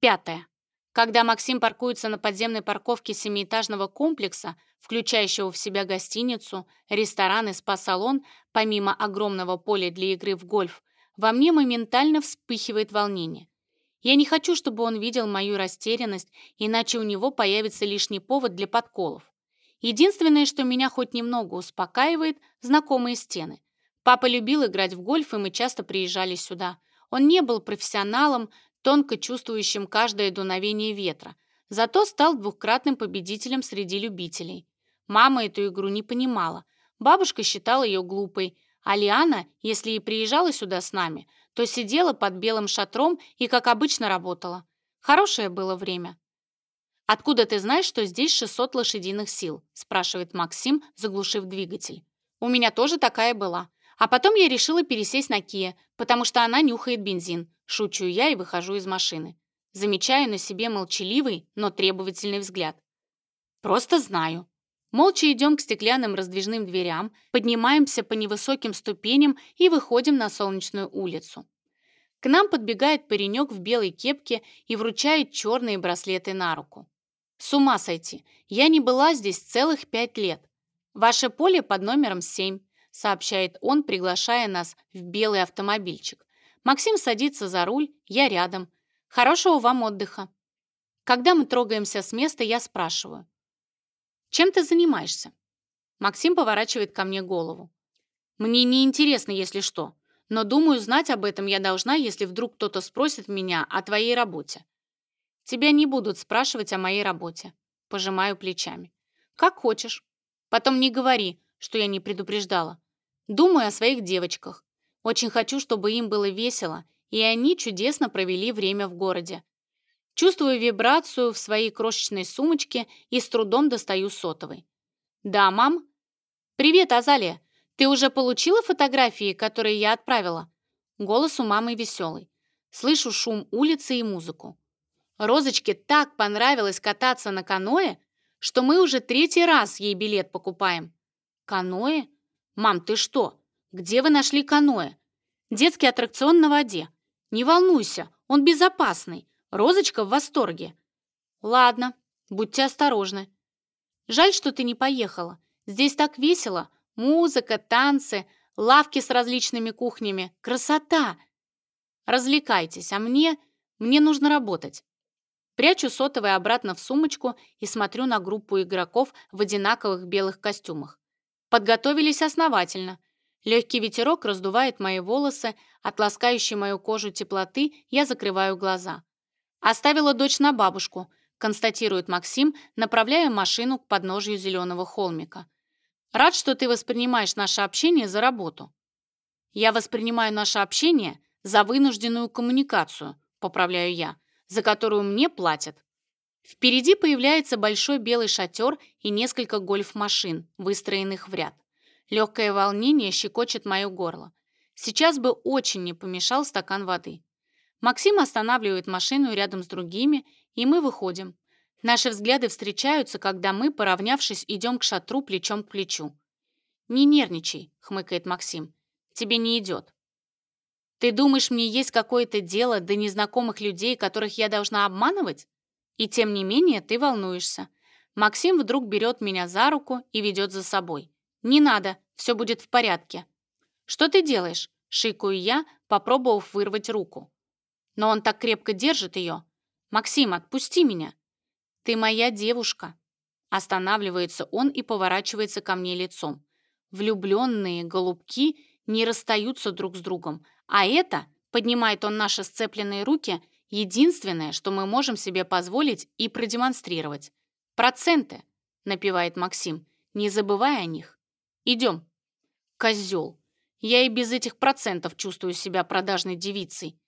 Пятое. Когда Максим паркуется на подземной парковке семиэтажного комплекса, включающего в себя гостиницу, ресторан и спа-салон, помимо огромного поля для игры в гольф, во мне моментально вспыхивает волнение. Я не хочу, чтобы он видел мою растерянность, иначе у него появится лишний повод для подколов. Единственное, что меня хоть немного успокаивает – знакомые стены. Папа любил играть в гольф, и мы часто приезжали сюда. Он не был профессионалом, тонко чувствующим каждое дуновение ветра, зато стал двукратным победителем среди любителей. Мама эту игру не понимала, бабушка считала ее глупой, а Лиана, если и приезжала сюда с нами, то сидела под белым шатром и, как обычно, работала. Хорошее было время. «Откуда ты знаешь, что здесь 600 лошадиных сил?» – спрашивает Максим, заглушив двигатель. «У меня тоже такая была. А потом я решила пересесть на Кия, потому что она нюхает бензин. Шучу я и выхожу из машины. Замечаю на себе молчаливый, но требовательный взгляд. Просто знаю. Молча идем к стеклянным раздвижным дверям, поднимаемся по невысоким ступеням и выходим на солнечную улицу. К нам подбегает паренек в белой кепке и вручает черные браслеты на руку. С ума сойти, я не была здесь целых пять лет. Ваше поле под номером семь сообщает он, приглашая нас в белый автомобильчик. Максим садится за руль, я рядом. Хорошего вам отдыха. Когда мы трогаемся с места, я спрашиваю. Чем ты занимаешься? Максим поворачивает ко мне голову. Мне не интересно, если что, но думаю, знать об этом я должна, если вдруг кто-то спросит меня о твоей работе. Тебя не будут спрашивать о моей работе. Пожимаю плечами. Как хочешь. Потом не говори, что я не предупреждала. Думаю о своих девочках. Очень хочу, чтобы им было весело, и они чудесно провели время в городе. Чувствую вибрацию в своей крошечной сумочке и с трудом достаю сотовый. «Да, мам?» «Привет, Азалия. Ты уже получила фотографии, которые я отправила?» Голос у мамы веселый. Слышу шум улицы и музыку. Розочке так понравилось кататься на каное, что мы уже третий раз ей билет покупаем. «Каное?» «Мам, ты что? Где вы нашли каноэ? Детский аттракцион на воде. Не волнуйся, он безопасный. Розочка в восторге». «Ладно, будьте осторожны». «Жаль, что ты не поехала. Здесь так весело. Музыка, танцы, лавки с различными кухнями. Красота!» «Развлекайтесь, а мне... Мне нужно работать». Прячу сотовый обратно в сумочку и смотрю на группу игроков в одинаковых белых костюмах. Подготовились основательно. Легкий ветерок раздувает мои волосы, от мою кожу теплоты я закрываю глаза. «Оставила дочь на бабушку», — констатирует Максим, направляя машину к подножью зеленого холмика. «Рад, что ты воспринимаешь наше общение за работу». «Я воспринимаю наше общение за вынужденную коммуникацию», — поправляю я, «за которую мне платят». Впереди появляется большой белый шатер и несколько гольф-машин, выстроенных в ряд. Легкое волнение щекочет мое горло. Сейчас бы очень не помешал стакан воды. Максим останавливает машину рядом с другими, и мы выходим. Наши взгляды встречаются, когда мы, поравнявшись, идем к шатру плечом к плечу. «Не нервничай», — хмыкает Максим. «Тебе не идет». «Ты думаешь, мне есть какое-то дело до незнакомых людей, которых я должна обманывать?» И тем не менее ты волнуешься. Максим вдруг берет меня за руку и ведет за собой. «Не надо, все будет в порядке». «Что ты делаешь?» — шикаю я, попробовав вырвать руку. Но он так крепко держит ее. «Максим, отпусти меня!» «Ты моя девушка!» Останавливается он и поворачивается ко мне лицом. Влюбленные голубки не расстаются друг с другом, а это, поднимает он наши сцепленные руки — Единственное, что мы можем себе позволить и продемонстрировать. Проценты, напевает Максим, не забывая о них. Идем. Козел. Я и без этих процентов чувствую себя продажной девицей.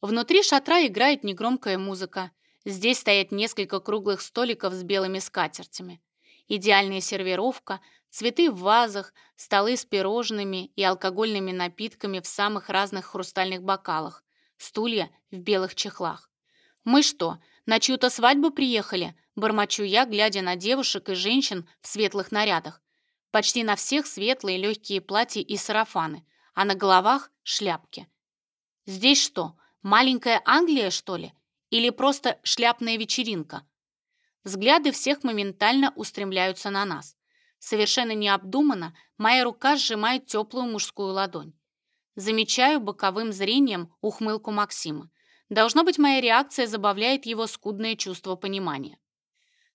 Внутри шатра играет негромкая музыка. Здесь стоят несколько круглых столиков с белыми скатертями. Идеальная сервировка, цветы в вазах, столы с пирожными и алкогольными напитками в самых разных хрустальных бокалах, стулья в белых чехлах. «Мы что, на чью-то свадьбу приехали?» – бормочу я, глядя на девушек и женщин в светлых нарядах. Почти на всех светлые легкие платья и сарафаны, а на головах – шляпки. «Здесь что, маленькая Англия, что ли? Или просто шляпная вечеринка?» Взгляды всех моментально устремляются на нас. Совершенно необдуманно моя рука сжимает теплую мужскую ладонь. Замечаю боковым зрением ухмылку Максима. Должно быть, моя реакция забавляет его скудное чувство понимания.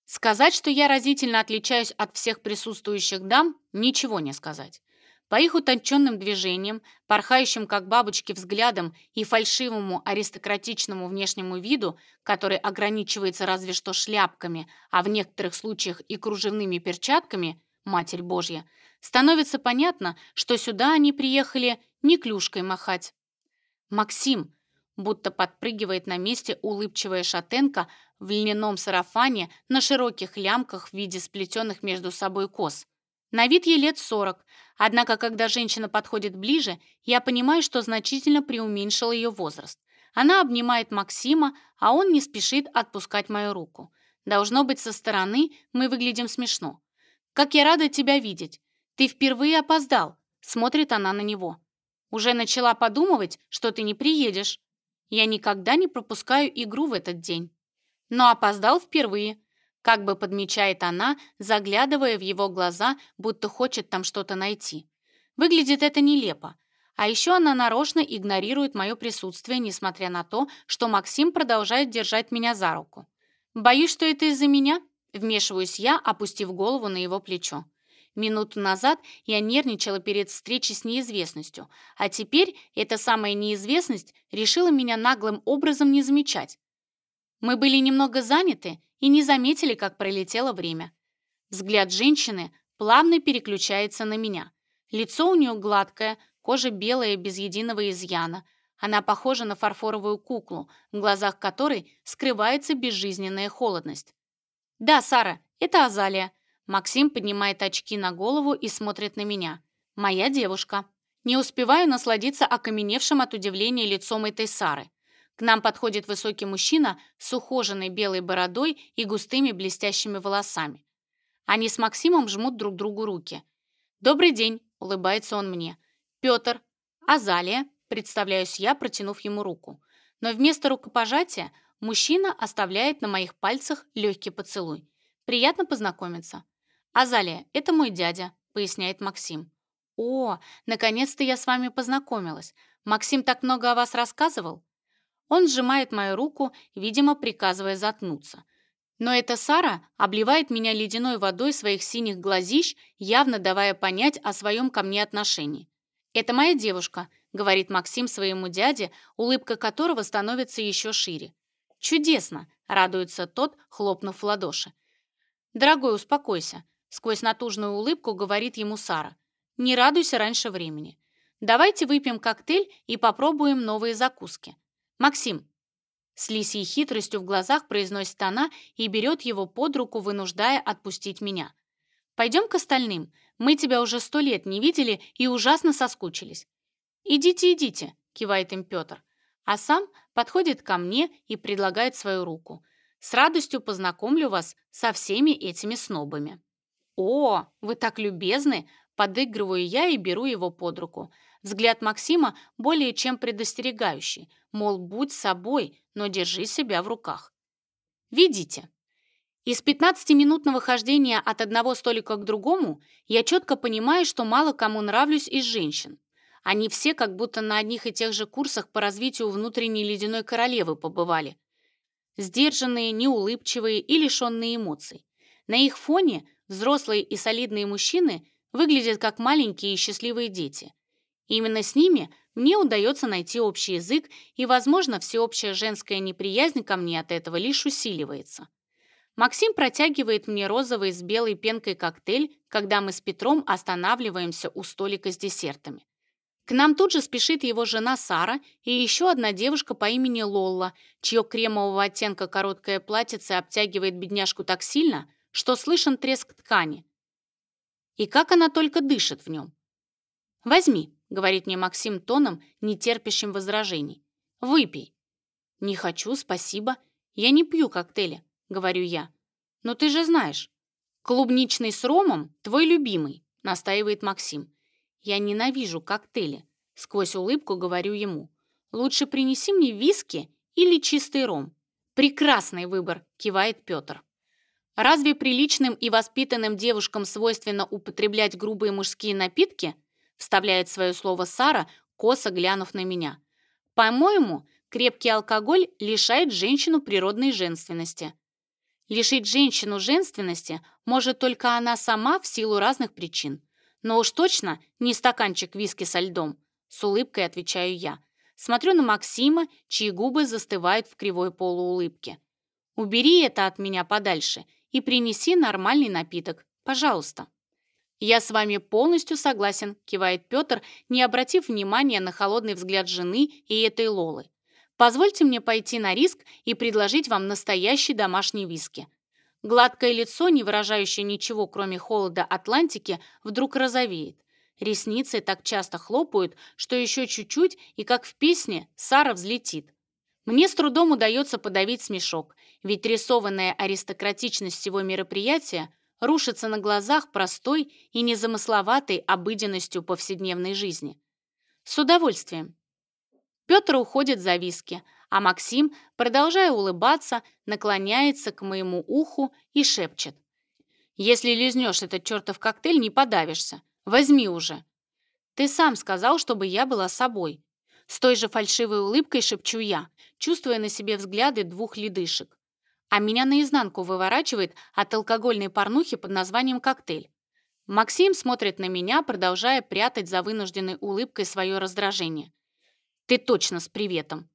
Сказать, что я разительно отличаюсь от всех присутствующих дам, ничего не сказать. По их утонченным движениям, порхающим как бабочки взглядам и фальшивому аристократичному внешнему виду, который ограничивается разве что шляпками, а в некоторых случаях и кружевными перчатками, Матерь Божья, становится понятно, что сюда они приехали не клюшкой махать. Максим, будто подпрыгивает на месте улыбчивая шатенка в льняном сарафане на широких лямках в виде сплетенных между собой кос. На вид ей лет 40, однако когда женщина подходит ближе, я понимаю, что значительно преуменьшила ее возраст. Она обнимает Максима, а он не спешит отпускать мою руку. Должно быть, со стороны мы выглядим смешно. «Как я рада тебя видеть! Ты впервые опоздал!» — смотрит она на него. Уже начала подумывать, что ты не приедешь. Я никогда не пропускаю игру в этот день. Но опоздал впервые. Как бы подмечает она, заглядывая в его глаза, будто хочет там что-то найти. Выглядит это нелепо. А еще она нарочно игнорирует мое присутствие, несмотря на то, что Максим продолжает держать меня за руку. «Боюсь, что это из-за меня?» Вмешиваюсь я, опустив голову на его плечо минуту назад я нервничала перед встречей с неизвестностью, а теперь эта самая неизвестность решила меня наглым образом не замечать. Мы были немного заняты и не заметили, как пролетело время. Взгляд женщины плавно переключается на меня. Лицо у нее гладкое, кожа белая, без единого изъяна. Она похожа на фарфоровую куклу, в глазах которой скрывается безжизненная холодность. «Да, Сара, это Азалия», Максим поднимает очки на голову и смотрит на меня. «Моя девушка». Не успеваю насладиться окаменевшим от удивления лицом этой Сары. К нам подходит высокий мужчина с ухоженной белой бородой и густыми блестящими волосами. Они с Максимом жмут друг другу руки. «Добрый день», — улыбается он мне. «Петр». «Азалия», — представляюсь я, протянув ему руку. Но вместо рукопожатия мужчина оставляет на моих пальцах легкий поцелуй. Приятно познакомиться. Азалия, это мой дядя, поясняет Максим. О, наконец-то я с вами познакомилась. Максим так много о вас рассказывал. Он сжимает мою руку, видимо, приказывая заткнуться. Но эта Сара обливает меня ледяной водой своих синих глазищ, явно давая понять о своем ко мне отношении. «Это моя девушка», — говорит Максим своему дяде, улыбка которого становится еще шире. «Чудесно!» — радуется тот, хлопнув в ладоши. «Дорогой, успокойся», — сквозь натужную улыбку говорит ему Сара. «Не радуйся раньше времени. Давайте выпьем коктейль и попробуем новые закуски. Максим». С лисьей хитростью в глазах произносит она и берет его под руку, вынуждая отпустить меня. «Пойдем к остальным. Мы тебя уже сто лет не видели и ужасно соскучились». «Идите, идите», — кивает им Петр. А сам подходит ко мне и предлагает свою руку. С радостью познакомлю вас со всеми этими снобами». «О, вы так любезны!» – подыгрываю я и беру его под руку. Взгляд Максима более чем предостерегающий, мол, будь собой, но держи себя в руках. «Видите?» Из 15-минутного хождения от одного столика к другому я четко понимаю, что мало кому нравлюсь из женщин. Они все как будто на одних и тех же курсах по развитию внутренней ледяной королевы побывали – сдержанные, неулыбчивые и лишенные эмоций. На их фоне взрослые и солидные мужчины выглядят как маленькие и счастливые дети. Именно с ними мне удается найти общий язык, и, возможно, всеобщая женская неприязнь ко мне от этого лишь усиливается. Максим протягивает мне розовый с белой пенкой коктейль, когда мы с Петром останавливаемся у столика с десертами. К нам тут же спешит его жена Сара и еще одна девушка по имени Лолла, чье кремового оттенка короткое платьице обтягивает бедняжку так сильно, что слышен треск ткани. И как она только дышит в нем. «Возьми», — говорит мне Максим тоном, не терпящим возражений. «Выпей». «Не хочу, спасибо. Я не пью коктейли», — говорю я. «Но ты же знаешь, клубничный с ромом — твой любимый», — настаивает Максим. Я ненавижу коктейли. Сквозь улыбку говорю ему. Лучше принеси мне виски или чистый ром. Прекрасный выбор, кивает Петр. Разве приличным и воспитанным девушкам свойственно употреблять грубые мужские напитки? Вставляет свое слово Сара, косо глянув на меня. По-моему, крепкий алкоголь лишает женщину природной женственности. Лишить женщину женственности может только она сама в силу разных причин – но уж точно не стаканчик виски со льдом», — с улыбкой отвечаю я. Смотрю на Максима, чьи губы застывают в кривой полуулыбке. «Убери это от меня подальше и принеси нормальный напиток, пожалуйста». «Я с вами полностью согласен», — кивает Петр, не обратив внимания на холодный взгляд жены и этой Лолы. «Позвольте мне пойти на риск и предложить вам настоящий домашний виски», Гладкое лицо, не выражающее ничего, кроме холода Атлантики, вдруг розовеет. Ресницы так часто хлопают, что еще чуть-чуть, и как в песне, Сара взлетит. Мне с трудом удается подавить смешок, ведь рисованная аристократичность всего мероприятия рушится на глазах простой и незамысловатой обыденностью повседневной жизни. С удовольствием. Петр уходит за виски, а Максим, продолжая улыбаться, наклоняется к моему уху и шепчет. «Если лизнешь этот чертов коктейль, не подавишься. Возьми уже». «Ты сам сказал, чтобы я была собой». С той же фальшивой улыбкой шепчу я, чувствуя на себе взгляды двух ледышек. А меня наизнанку выворачивает от алкогольной порнухи под названием «коктейль». Максим смотрит на меня, продолжая прятать за вынужденной улыбкой свое раздражение. «Ты точно с приветом!»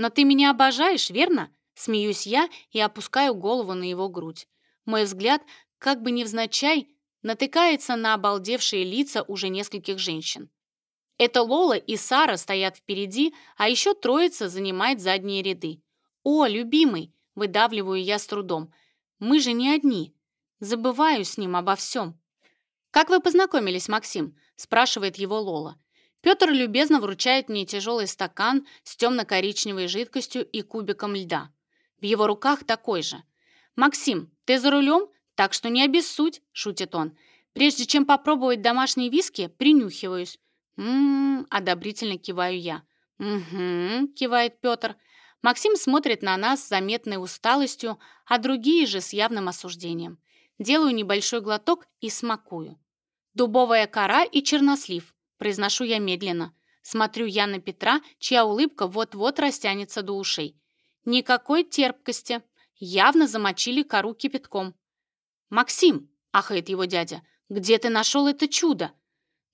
Но ты меня обожаешь, верно? Смеюсь я и опускаю голову на его грудь. Мой взгляд, как бы невзначай, натыкается на обалдевшие лица уже нескольких женщин. Это Лола и Сара стоят впереди, а еще троица занимает задние ряды. «О, любимый!» – выдавливаю я с трудом. «Мы же не одни. Забываю с ним обо всем». «Как вы познакомились, Максим?» – спрашивает его Лола. Петр любезно вручает мне тяжелый стакан с темно-коричневой жидкостью и кубиком льда. В его руках такой же. «Максим, ты за рулем? Так что не обессудь!» – шутит он. «Прежде чем попробовать домашние виски, принюхиваюсь». «М-м-м», одобрительно киваю я. «Угу», – кивает Петр. Максим смотрит на нас с заметной усталостью, а другие же с явным осуждением. Делаю небольшой глоток и смакую. Дубовая кора и чернослив. Произношу я медленно. Смотрю я на Петра, чья улыбка вот-вот растянется до ушей. Никакой терпкости. Явно замочили кору кипятком. «Максим!» — ахает его дядя. «Где ты нашел это чудо?»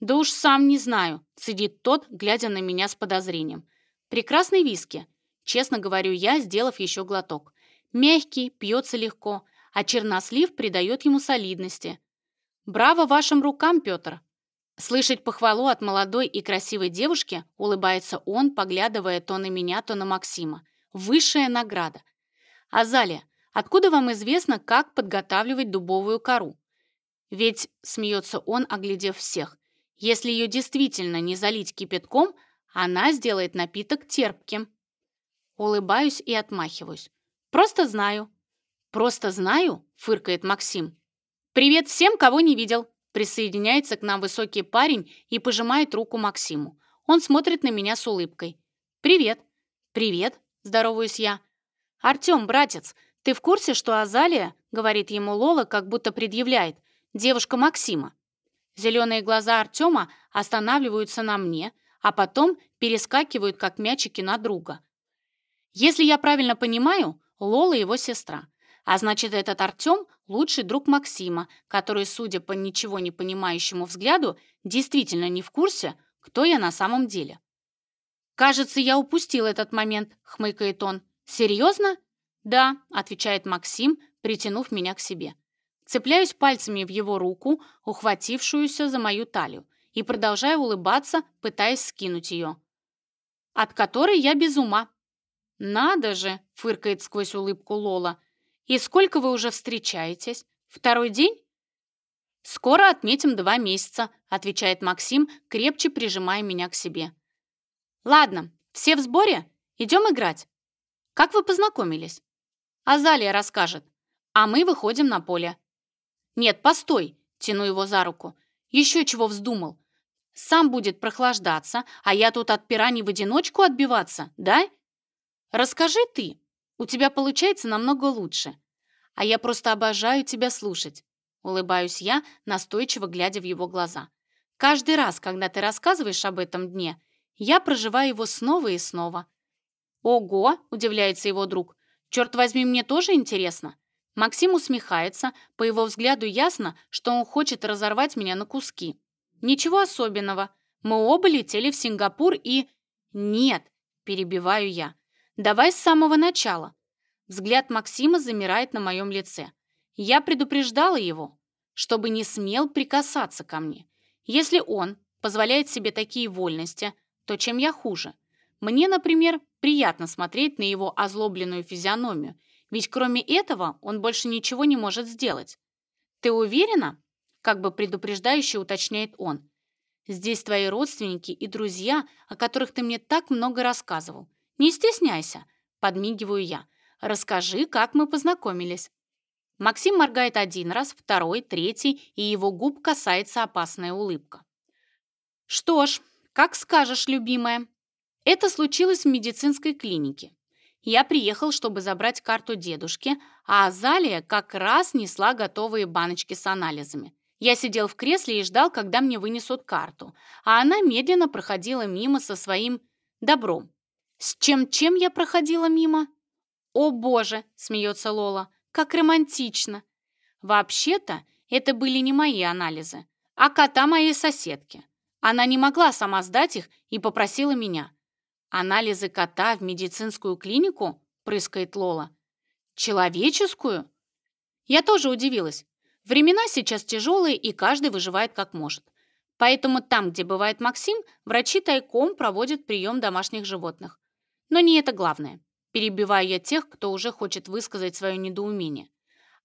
«Да уж сам не знаю», — сидит тот, глядя на меня с подозрением. «Прекрасный виски», — честно говорю я, сделав еще глоток. «Мягкий, пьется легко, а чернослив придает ему солидности». «Браво вашим рукам, Петр!» Слышать похвалу от молодой и красивой девушки улыбается он, поглядывая то на меня, то на Максима. Высшая награда. Азалия, откуда вам известно, как подготавливать дубовую кору? Ведь, смеется он, оглядев всех, если ее действительно не залить кипятком, она сделает напиток терпким. Улыбаюсь и отмахиваюсь. Просто знаю. Просто знаю, фыркает Максим. Привет всем, кого не видел. Присоединяется к нам высокий парень и пожимает руку Максиму. Он смотрит на меня с улыбкой. «Привет!» «Привет!» – здороваюсь я. «Артём, братец, ты в курсе, что Азалия?» – говорит ему Лола, как будто предъявляет. «Девушка Максима». Зеленые глаза Артёма останавливаются на мне, а потом перескакивают, как мячики, на друга. Если я правильно понимаю, Лола его сестра – а значит, этот Артем – лучший друг Максима, который, судя по ничего не понимающему взгляду, действительно не в курсе, кто я на самом деле. «Кажется, я упустил этот момент», – хмыкает он. «Серьезно?» «Да», – отвечает Максим, притянув меня к себе. Цепляюсь пальцами в его руку, ухватившуюся за мою талию, и продолжаю улыбаться, пытаясь скинуть ее, от которой я без ума. «Надо же!» – фыркает сквозь улыбку Лола. И сколько вы уже встречаетесь? Второй день?» «Скоро отметим два месяца», — отвечает Максим, крепче прижимая меня к себе. «Ладно, все в сборе? Идем играть. Как вы познакомились?» «Азалия расскажет. А мы выходим на поле». «Нет, постой!» — тяну его за руку. «Еще чего вздумал? Сам будет прохлаждаться, а я тут от пираний в одиночку отбиваться, да?» «Расскажи ты», у тебя получается намного лучше. А я просто обожаю тебя слушать. Улыбаюсь я, настойчиво глядя в его глаза. Каждый раз, когда ты рассказываешь об этом дне, я проживаю его снова и снова. Ого, удивляется его друг. Черт возьми, мне тоже интересно. Максим усмехается, по его взгляду ясно, что он хочет разорвать меня на куски. Ничего особенного. Мы оба летели в Сингапур и... Нет, перебиваю я. Давай с самого начала. Взгляд Максима замирает на моем лице. Я предупреждала его, чтобы не смел прикасаться ко мне. Если он позволяет себе такие вольности, то чем я хуже? Мне, например, приятно смотреть на его озлобленную физиономию, ведь кроме этого он больше ничего не может сделать. «Ты уверена?» – как бы предупреждающе уточняет он. «Здесь твои родственники и друзья, о которых ты мне так много рассказывал. «Не стесняйся», — подмигиваю я. «Расскажи, как мы познакомились». Максим моргает один раз, второй, третий, и его губ касается опасная улыбка. «Что ж, как скажешь, любимая». Это случилось в медицинской клинике. Я приехал, чтобы забрать карту дедушки, а Азалия как раз несла готовые баночки с анализами. Я сидел в кресле и ждал, когда мне вынесут карту, а она медленно проходила мимо со своим добром. «С чем-чем я проходила мимо?» «О боже!» — смеется Лола. «Как романтично!» «Вообще-то это были не мои анализы, а кота моей соседки. Она не могла сама сдать их и попросила меня». «Анализы кота в медицинскую клинику?» — прыскает Лола. «Человеческую?» Я тоже удивилась. Времена сейчас тяжелые, и каждый выживает как может. Поэтому там, где бывает Максим, врачи тайком проводят прием домашних животных. Но не это главное, перебивая я тех, кто уже хочет высказать свое недоумение,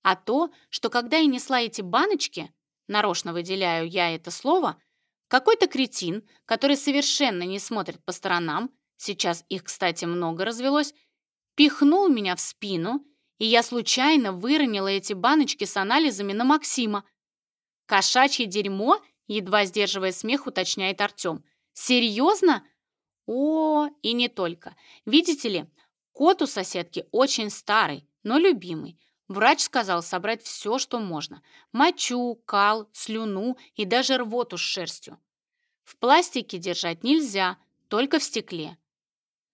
а то, что когда я несла эти баночки, нарочно выделяю я это слово, какой-то кретин, который совершенно не смотрит по сторонам, сейчас их, кстати, много развелось, пихнул меня в спину, и я случайно выронила эти баночки с анализами на Максима. Кошачье дерьмо, едва сдерживая смех, уточняет Артем. «Серьезно? О, и не только. Видите ли, кот у соседки очень старый, но любимый. Врач сказал собрать все, что можно. Мочу, кал, слюну и даже рвоту с шерстью. В пластике держать нельзя, только в стекле.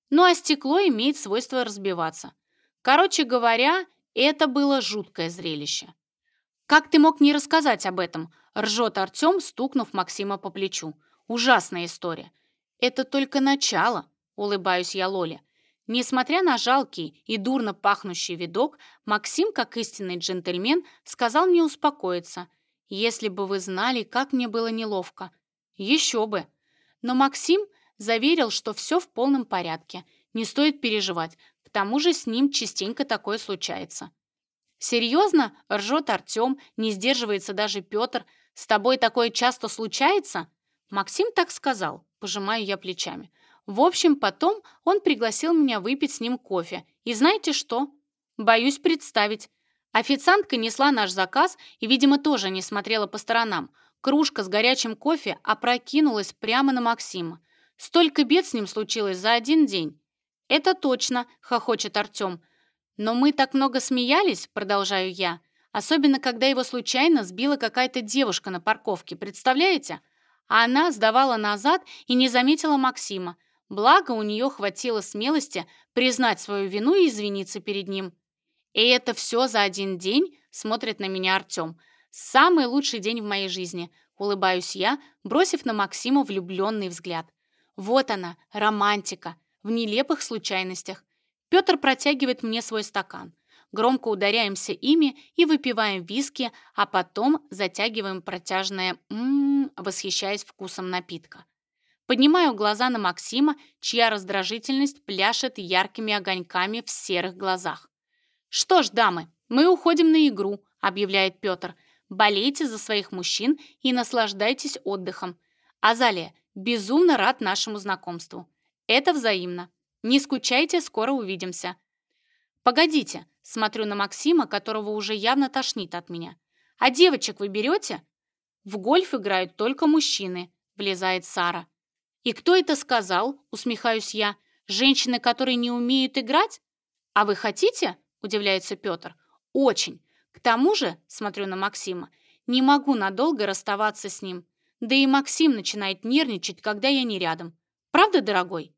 Ну а стекло имеет свойство разбиваться. Короче говоря, это было жуткое зрелище. «Как ты мог не рассказать об этом?» – ржет Артем, стукнув Максима по плечу. «Ужасная история. «Это только начало», — улыбаюсь я Лоле. Несмотря на жалкий и дурно пахнущий видок, Максим, как истинный джентльмен, сказал мне успокоиться. «Если бы вы знали, как мне было неловко». «Еще бы!» Но Максим заверил, что все в полном порядке. Не стоит переживать. К тому же с ним частенько такое случается. «Серьезно?» — ржет Артем, не сдерживается даже Петр. «С тобой такое часто случается?» Максим так сказал, пожимаю я плечами. В общем, потом он пригласил меня выпить с ним кофе. И знаете что? Боюсь представить. Официантка несла наш заказ и, видимо, тоже не смотрела по сторонам. Кружка с горячим кофе опрокинулась прямо на Максима. Столько бед с ним случилось за один день. «Это точно», — хохочет Артем. «Но мы так много смеялись», — продолжаю я. «Особенно, когда его случайно сбила какая-то девушка на парковке, представляете?» А она сдавала назад и не заметила Максима. Благо, у нее хватило смелости признать свою вину и извиниться перед ним. И это все за один день смотрит на меня Артем. Самый лучший день в моей жизни, улыбаюсь я, бросив на Максима влюбленный взгляд. Вот она, романтика, в нелепых случайностях. Петр протягивает мне свой стакан громко ударяемся ими и выпиваем виски, а потом затягиваем протяжное «ммм», восхищаясь вкусом напитка. Поднимаю глаза на Максима, чья раздражительность пляшет яркими огоньками в серых глазах. «Что ж, дамы, мы уходим на игру», — объявляет Петр. «Болейте за своих мужчин и наслаждайтесь отдыхом. Азалия, безумно рад нашему знакомству. Это взаимно. Не скучайте, скоро увидимся». «Погодите, Смотрю на Максима, которого уже явно тошнит от меня. «А девочек вы берете?» «В гольф играют только мужчины», — влезает Сара. «И кто это сказал?» — усмехаюсь я. «Женщины, которые не умеют играть?» «А вы хотите?» — удивляется Петр. «Очень. К тому же, — смотрю на Максима, — не могу надолго расставаться с ним. Да и Максим начинает нервничать, когда я не рядом. Правда, дорогой?»